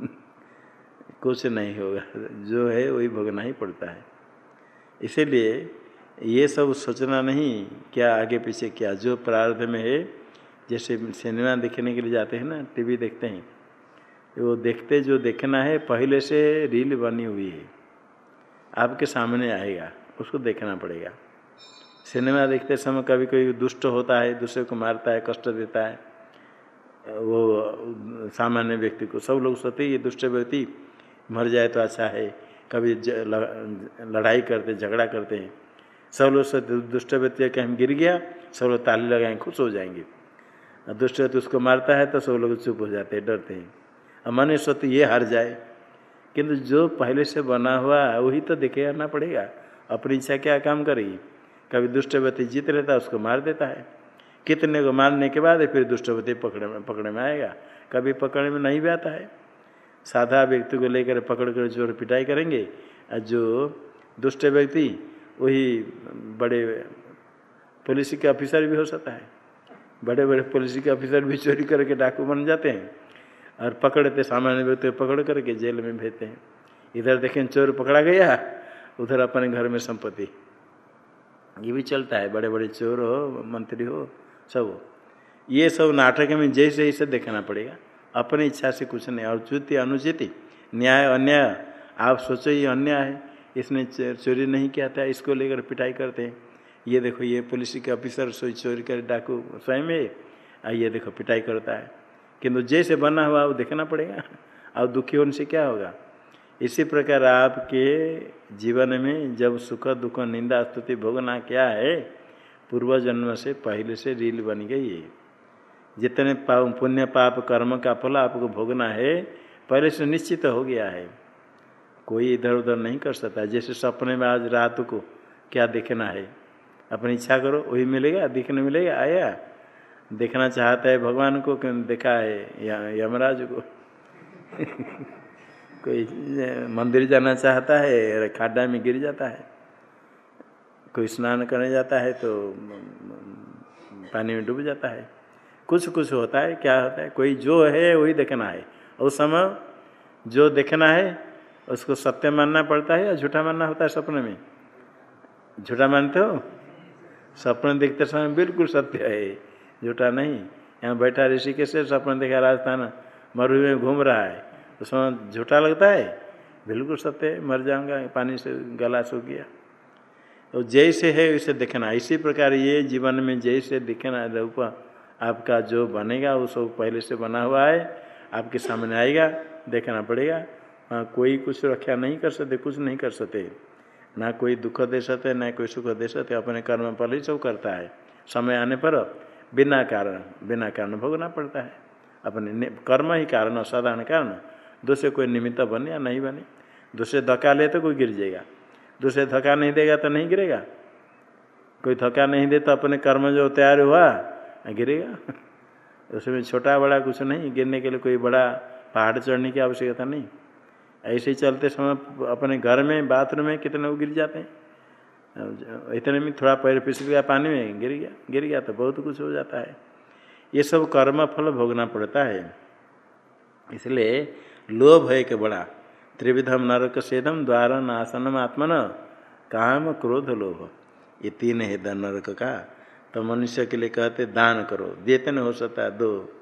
A: [LAUGHS] कुछ नहीं होगा। जो है वही भोगना ही पड़ता है। इसीलिए ये सब सोचना नहीं, क्या आगे पीछे क्या। जो प्रारब्ध में है, जैसे सिनेमा देखने के लिए जाते हैं ना, टीवी देखते हैं, वो देखते जो देखना है, पहले से रील बनी हुई है। आपके सामने आएगा, उसको देखना पड़ेगा। सिनेमा देखते समय कभी कोई दुष्ट होता है, दूसरे को मारता है, कष्ट देता है, वो सामान्य व्यक्ति को, सब लोग सोचते ये दुष्ट व्यक्ति मर जाए तो अच्छा है। कभी लड़ाई करते, झगड़ा करते हैं। सब लोग सोचते दुष्ट व्यक्ति कहीं गिर गया, सब लोग ताली लगाए, खुश हो जाएँगे। दुष्ट व्यक्ति उसको मारता है तो सब लोग चुप हो जाते हैं, डरते हैं। और मन सोचते ये हार जाए। किंतु जो पहले से बना हुआ है, वही तो देखे करना पड़ेगा। अपनी इच्छा क्या काम करेगी? कभी दुष्ट व्यक्ति जीत रहता है, उसको मार देता है। कितने को मारने के बाद फिर दुष्टवती पकड़े में पकड़े में आएगा। कभी पकड़ने में नहीं भी आता है। साधा व्यक्ति को लेकर पकड़ कर चोर पिटाई करेंगे, और जो दुष्ट व्यक्ति, वही बड़े पुलिस के ऑफिसर भी हो सकता है। बड़े बड़े पुलिस के ऑफिसर भी चोरी करके डाकू बन जाते हैं, और पकड़ते सामान्य व्यक्ति पकड़ करके जेल में भेजते हैं। इधर देखें, चोर पकड़ा गया, उधर अपने घर में संपत्ति। ये भी चलता है बड़े बड़े चोर हो, मंत्री हो, सब हो। ये सब नाटक में जैसे इसे देखना पड़ेगा, अपनी इच्छा से कुछ नहीं। और च्युति अनुचित, न्याय अन्याय, आप सोचो ये अन्याय है, इसने चोरी नहीं किया था, इसको लेकर पिटाई करते हैं। ये देखो, ये पुलिस के ऑफिसर सोई चोरी कर डाकू स्वयं में ये देखो पिटाई करता है। किंतु जैसे बना हुआ वो देखना पड़ेगा। [LAUGHS] और दुखी होने से क्या होगा? इसी प्रकार आपके जीवन में जब सुख, दुख, निंदा, स्तुति भोगना क्या है पूर्व जन्म से पहले से रील बन गई है। जितने पाप, पुण्य, पाप, कर्म का फल आपको भोगना है, पहले से निश्चित हो गया है। कोई इधर उधर नहीं कर सकता। जैसे सपने में आज रात को क्या देखना है? अपनी इच्छा करो, वही मिलेगा, दिखने मिलेगा, आया। देखना चाहता है भगवान को, क्यों देखा है यमराज को? [LAUGHS] कोई मंदिर जाना चाहता है खाड्डा में गिर जाता है, कोई स्नान करने जाता है तो पानी में डूब जाता है। कुछ कुछ होता है, क्या होता है, कोई जो है, वही देखना है। उस समय जो देखना है, उसको सत्य मानना पड़ता है या झूठा मानना होता है सपने में? झूठा मानते हो? सपन देखते समय बिल्कुल सत्य है, झूठा नहीं। यहाँ बैठा ऋषि कैसे सपन देखा राजस्थान मरु में घूम रहा है। उसमें झूठा लगता है? बिल्कुल सत्य है, मर जाऊँगा, पानी से गला सूख गया। तो जैसे है वैसे देखना। इसी प्रकार ये जीवन में जैसे दिखना रूप आपका जो बनेगा, वो सब पहले से बना हुआ है। आपके सामने आएगा, देखना पड़ेगा। हाँ कोई कुछ रक्षा नहीं कर सकते, कुछ नहीं कर सकते। ना कोई दुख दे सकते, ना कोई सुख दे सकते, अपने कर्म पहले ही सब करता है। समय आने पर बिना कारण बिना कारण भोगना पड़ता है। अपने कर्म ही कारण असाधारण कारण। दूसरे कोई निमित्त बने या नहीं बने। दूसरे धक्का ले तो कोई गिर जाएगा। दूसरे धक्का नहीं देगा तो नहीं गिरेगा। कोई धक्का नहीं दे तो अपने कर्म जो तैयार हुआ, गिरेगा। [LAUGHS] उसमें छोटा बड़ा कुछ नहीं, गिरने के लिए कोई बड़ा पहाड़ चढ़ने की आवश्यकता नहीं। ऐसे ही चलते समय अपने घर में, बाथरूम में कितने वो गिर जाते हैं। इतने में थोड़ा पैर फिसल गया, पानी में गिर गया गिर गया तो बहुत कुछ हो जाता है। ये सब कर्म फल भोगना पड़ता है। इसलिए लोभ है कि बड़ा। त्रिविधम नरक सेदम द्वारा नाशनम आत्मन। काम क्रोध लोभ। ये तीन है नरक का। तो मनुष्य के लिए कहते दान करो। देते न हो सकता दो।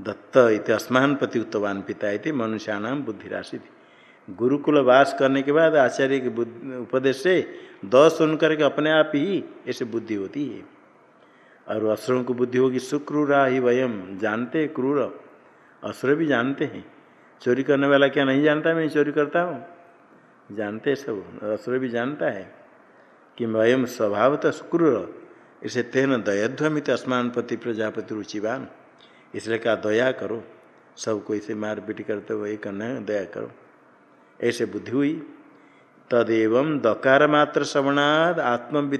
A: दत्त इत अस्मान पति उत्तवान पिता इति मनुष्याणाम बुद्धि राशि थी गुरुकुल वास करने के बाद आचार्य के उपदेश से दस सुन करके अपने आप ही ऐसे बुद्धि होती है। और असुरों को बुद्धि होगी सुक्रूरा ही वयम जानते क्रूर। असुर भी जानते हैं। चोरी करने वाला क्या नहीं जानता मैं चोरी करता हूँ? जानते सब असुर भी जानता है कि वयम स्वभावतः क्रूर इसे तेन दयाध्वमित अस्मान पति प्रजापति रुचिवान। इसलिए कहा, दया करो सबको इसे मार पीट करते हुए करना है दया करो। ऐसे बुद्धि हुई। तदेव दकार मात्र श्रवणाद आत्म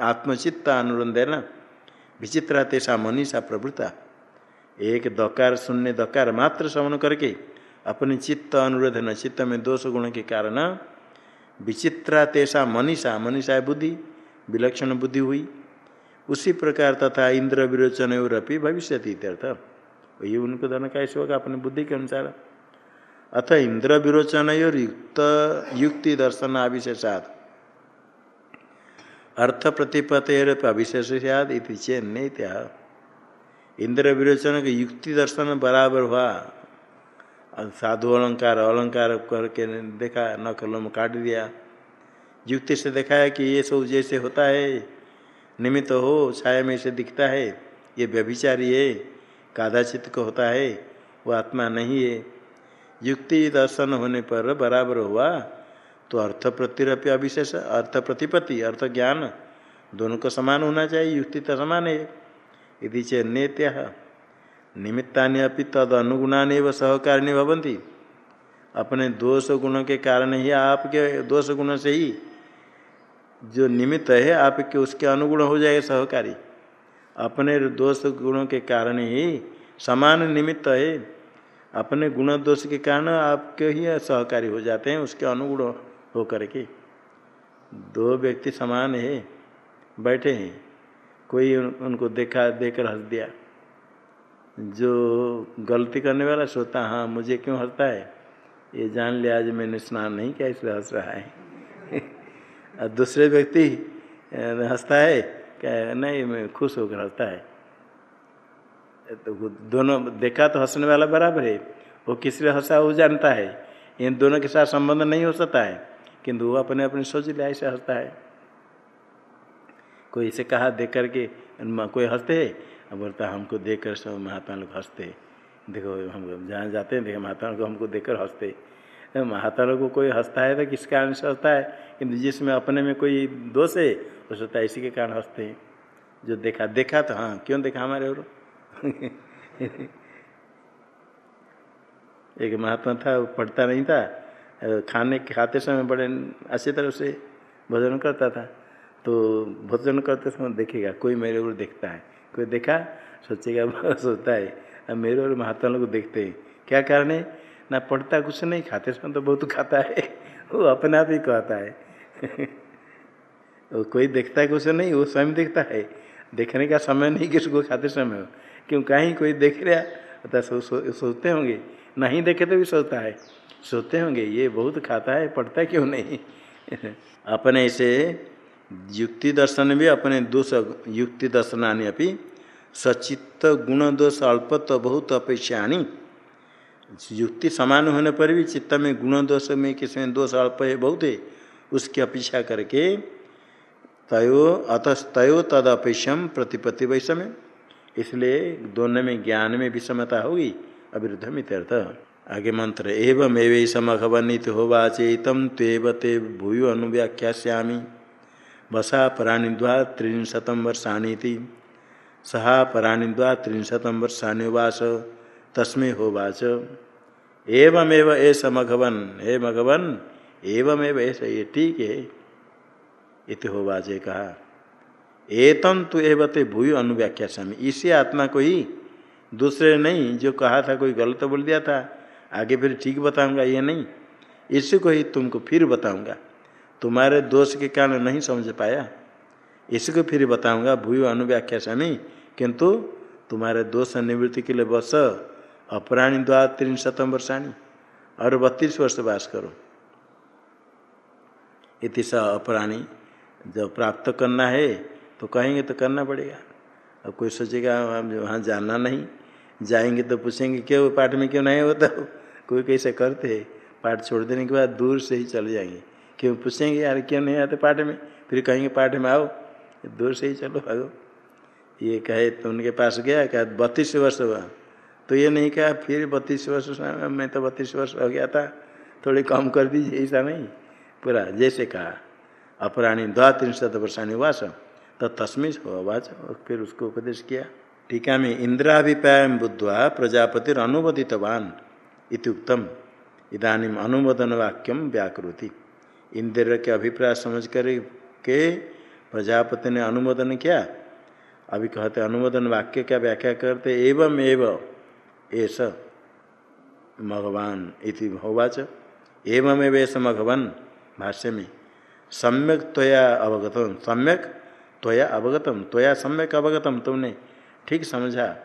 A: आत्मचित्त अनुरुंदेन विचित्रा तेषा मनीषा प्रवृत्ता। एक दकार, शून्य दकार मात्र श्रवण करके अपने चित्त अनुरोध न, चित्त में दोष गुण के कारण विचित्रा तेषा मनीषा मनीषा बुद्धि, विलक्षण बुद्धि हुई। उसी प्रकार तथा इंद्र विरोचन अपनी भविष्य इत्यर्थ। वही उनको धन कैसे होगा अपनी बुद्धि के अनुसार। अथ इंद्र विरोचन और युक्त, युक्ति दर्शन अविशेषात अर्थ प्रतिपतेर अविशेष सद चेन्नत्या। इंद्र विरोचन के युक्ति दर्शन बराबर हुआ। साधु अलंकार अलंकार करके देखा न कलम काट दिया। युक्ति से देखा है कि ये सब जैसे होता है, निमित्त हो, छाया में से दिखता है। ये व्यभिचारी है, कादाचित को होता है, वो आत्मा नहीं है। युक्ति दर्शन होने पर बराबर हुआ तो अर्थ प्रतिरप्य अविशेष, अर्थ प्रतिपत्ति, अर्थ ज्ञान, दोनों को समान होना चाहिए, युक्ति तो समान है। यदि चे नेत्य। निमित्ता अभी तद अनुगुणान व सहकारिणी भवंती अपने दोष गुणों के कारण ही आपके दोष गुणों से ही जो निमित्त है, आपके उसके अनुगुण हो जाएगा सहकारी। अपने दोष गुणों के कारण ही समान निमित्त है। अपने गुण दोष के कारण आपके ही सहकारी हो जाते हैं, उसके अनुगुण होकर के। दो व्यक्ति समान है, बैठे हैं। कोई उनको देखा, देकर हंस दिया। जो गलती करने वाला सोता हाँ मुझे क्यों हंसता है? ये जान लिया आज मैंने स्नान नहीं किया, इसलिए हंस रहा है। [LAUGHS] और दूसरे व्यक्ति हंसता है? क्या नहीं, मैं खुश होकर हंसता है। तो दोनों, देखा तो हंसने वाला बराबर है। वो किस लिए हंसा, वो जानता है। इन दोनों के साथ संबंध नहीं हो सकता है, किंतु वो अपने अपने सोच लिया ऐसे हंसता है। कोई इसे कहा देख करके कोई हँसते है? बोलता, हमको देख कर सब महात्मा लोग हँसते देखो, हम जहाँ जाते हैं, देखो, महात्मा लोग हमको देख कर हँसते महात्मा लोग को कोई हंसता है तो किस कारण से हंसता है? किंतु जिसमें अपने में कोई दोष है, वो सोचता है इसी के कारण हँसते हैं। जो देखा देखा तो हाँ क्यों देखा हमारे और? [LAUGHS] एक महात्मा था, वो पढ़ता नहीं था। खाने खाते समय बड़े अच्छी तरह से भोजन करता था। तो भोजन करते समय देखेगा कोई मेरे ओर देखता है। कोई देखा? सोचेगा सोचता है। मेरे और महात्मा लोग देखते हैं। क्या कारण है? ना पढ़ता कुछ नहीं खाते समय तो बहुत खाता है। [LAUGHS] वो अपने आप ही कहता है। [LAUGHS] वो कोई देखता है कुछ नहीं वो स्वयं देखता है। देखने का समय नहीं किसी को खाते समय क्यों? कहीं कोई देख रहा तो सो, सो, सोचते होंगे। नहीं देखे तो भी सोचता है। सोचते होंगे ये बहुत खाता है पढ़ता क्यों नहीं? [LAUGHS] अपने से युक्ति दर्शन भी अपने दोष, युक्ति दर्शनानी अभी सचित्त गुण दोष अल्पत्व बहुत अपेक्षाणी युक्ति समान होने पर भी चित्त में गुण दोष में किसमें दोष अल्प है, बहुत है, उसकी अपेक्षा करके तयो अतस्तयो तद अपेक्षम प्रतिपत्ति वैषम्य इसलिए दोनों में ज्ञान में विषमता होगी, अविरुद्ध मित्यर्थ आगे मंत्र एवं एवं समघवनित होवा चेतम तेव ते भूयो अनुव्याख्यास्यामी वसा पराणिद्वा त्रिशतम वर्षाणी थी सहा पराणिद्वा त्रिशतम वर्षाणी वास तस्में होवाच एवमेव ऐसा मघवन, हे मघवन, एवमेव ऐसा ये ठीक है, इत होवाचे कहा। एतम तो एवते भूय अनुव्याख्या स्वामी इसी आत्मा को ही दूसरे नहीं, जो कहा था कोई गलत बोल दिया था, आगे फिर ठीक बताऊँगा, ये नहीं। इसी को ही तुमको फिर बताऊँगा। तुम्हारे दोष के कारण नहीं समझ पाया? इसको फिर बताऊँगा, भूय अनुव्याख्या स्वामी किंतु तुम्हारे दोष निवृत्ति के लिए बस अपराणी द्वारा तीन शतम वर्षाणी और बत्तीस वर्ष वास करो। इतिश अपराणी, जब प्राप्त करना है तो कहेंगे तो करना पड़ेगा। अब कोई सोचेगा वहाँ जाना नहीं, जाएँगे तो पूछेंगे, क्यों पाठ में क्यों नहीं होता? कोई कैसे करते पाठ छोड़ देने के बाद दूर से ही चले जाएँगे। क्यों पूछेंगे यार, क्यों नहीं आते पाठ में? फिर कहेंगे, पाठ में आओ, दूर से ही चलो भागो ये कहे तो उनके पास गया क्या बत्तीस वर्ष हुआ। तो ये नहीं कहा, फिर बत्तीस वर्ष मैं तो बत्तीस वर्ष हो गया था, थोड़ी कम कर दीजिए, ऐसा नहीं। पूरा जैसे कहा। अपराणी द्वा त्रिशत वर्षाणी वास तो तस्मिस हो वाच फिर उसको उपदेश किया। टीका में, इंद्राभिप्राय बुद्धवा प्रजापति अनुमोदितवान इतुक्तम इधानीम अनुमोदन वाक्यम व्याकृति। इंद्र के अभिप्राय समझ कर के प्रजापति ने अनुमोदन किया। अभी कहते अनुमोदन वाक्य क्या व्याख्या करते? एवं एवं, एस, भगवान इति होवाच एवमेव एस भगवान, भाष्य में। सम्यक त्वया अवगतम, सम्यक त्वया अवगतम, त्वया सम्यक अवगतम, तुमने ठीक समझा।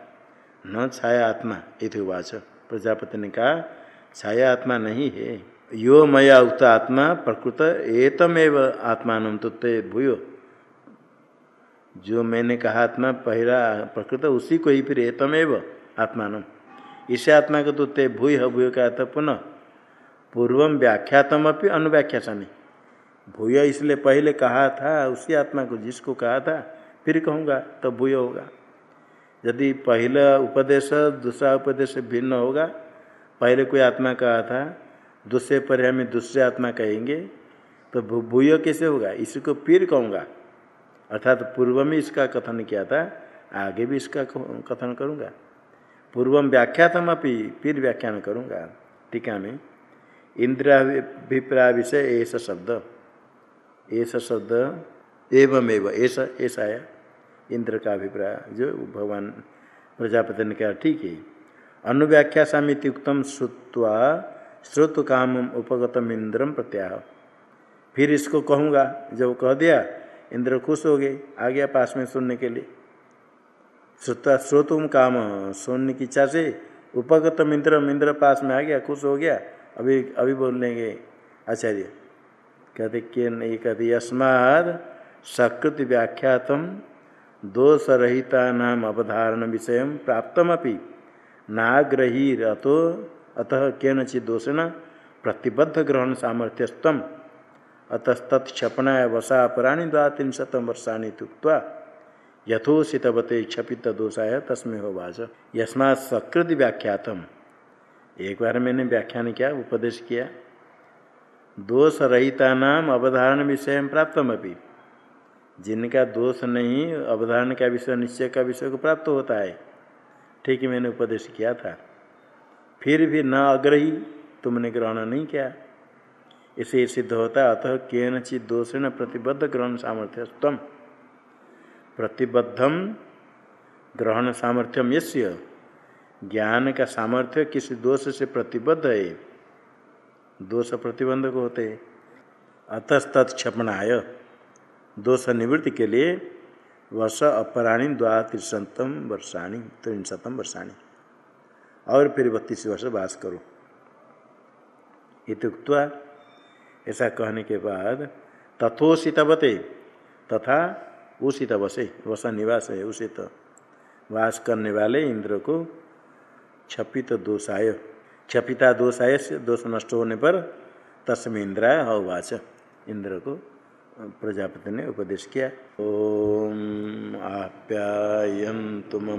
A: न छाया आत्मा, इति उवाच प्रजापति ने कहा, छाया आत्मा नहीं है। यो मया उक्त आत्मा प्रकृत एतमेव आत्मान तो ते भूयो। जो मैंने कहा आत्मा, पहला प्रकृत, उसी को ही फिर एतमेव आत्मान। इसे आत्मा को तो ते भूय भूय का अर्थ पुनः। पूर्व व्याख्यातम अपनी अनुव्याख्यासामी। भूय इसलिए पहले कहा था, उसी आत्मा को जिसको कहा था, फिर कहूँगा तो भूय होगा। यदि पहला उपदेश, दूसरा उपदेश भिन्न होगा, पहले कोई आत्मा कहा था दूसरे पर हमें दूसरे आत्मा कहेंगे तो भूय कैसे होगा? इसको फिर कहूँगा। अर्थात तो पूर्व में इसका कथन किया था, आगे भी इसका कथन करूँगा। पूर्व व्याख्यातम अपनी फिर व्याख्यान करूँगा। टीका में, इंद्राभिप्राय विषय ऐसा शब्द। ऐसा शब्द एवमेव ऐसा ऐसा है इंद्र का अभिप्राय, जो भगवान प्रजापति ने कहा, ठीक है। अनुव्याख्या समिति उत्तम श्रुत्वा श्रुत काम उपगतम इंद्रम प्रत्याह। फिर इसको कहूँगा, जब कह दिया, इंद्र खुश हो गए आ गया पास में सुनने के लिए। श्रोता, श्रोतुम काम सुनने की इच्छा से उपगत मिंद्र इंद्र पास में आ गया, खुश हो गया, अभी अभी बोल लेंगे। आचार्य, कहते कि नहीं कहते, यस्माद सकृत व्याख्यातम दोष रहिता नाम अवधारण विषय प्राप्तमपि। नाग्रही रतो अतः केनचित दोषेण प्रतिबद्ध ग्रहण सामर्थ्यस्तम अतस्तत्क्षपणाय वसा प्राणी द्वा तीन शतम वर्षाणी तुक्ता यथोषितवते क्षपित दोषाय तस्में हो वाच यस्मा सकृत व्याख्यातम। एक बार मैंने व्याख्यान किया, उपदेश किया। दोष रहिता नाम अवधारण विषय प्राप्तमपि। जिनका दोष नहीं, अवधारण का विषय, निश्चय का विषय को प्राप्त होता है। ठीक मैंने उपदेश किया था। फिर भी न अग्रही तुमने ग्रहण नहीं किया। इसे सिद्ध होता अतः केनचित दोषेण प्रतिबद्ध ग्रहण सामर्थ्य स्तम प्रतिबद्धम ग्रहण सामर्थ्यम यश्य ज्ञान का सामर्थ्य किसी दोष से प्रतिबद्ध है? दोष प्रतिबंधक होते। अतस्तत् क्षपणाय दोष निवृत्ति के लिए वर्ष अपराणी द्वात्रिशतम वर्षाणी, त्रिशतम वर्षाणी। और फिर बत्तीस वर्ष वास करो। इतुक्ता ऐसा कहने के बाद तथोषितवते तथा उषित वसे वसा निवास है उषित वास करने वाले इंद्र को क्षपित दोषाय क्षपिता दोषाय से दोष नष्ट होने पर तस्म इंद्राय हवाच इंद्र को प्रजापति ने उपदेश किया। ओम आप्यायन तुम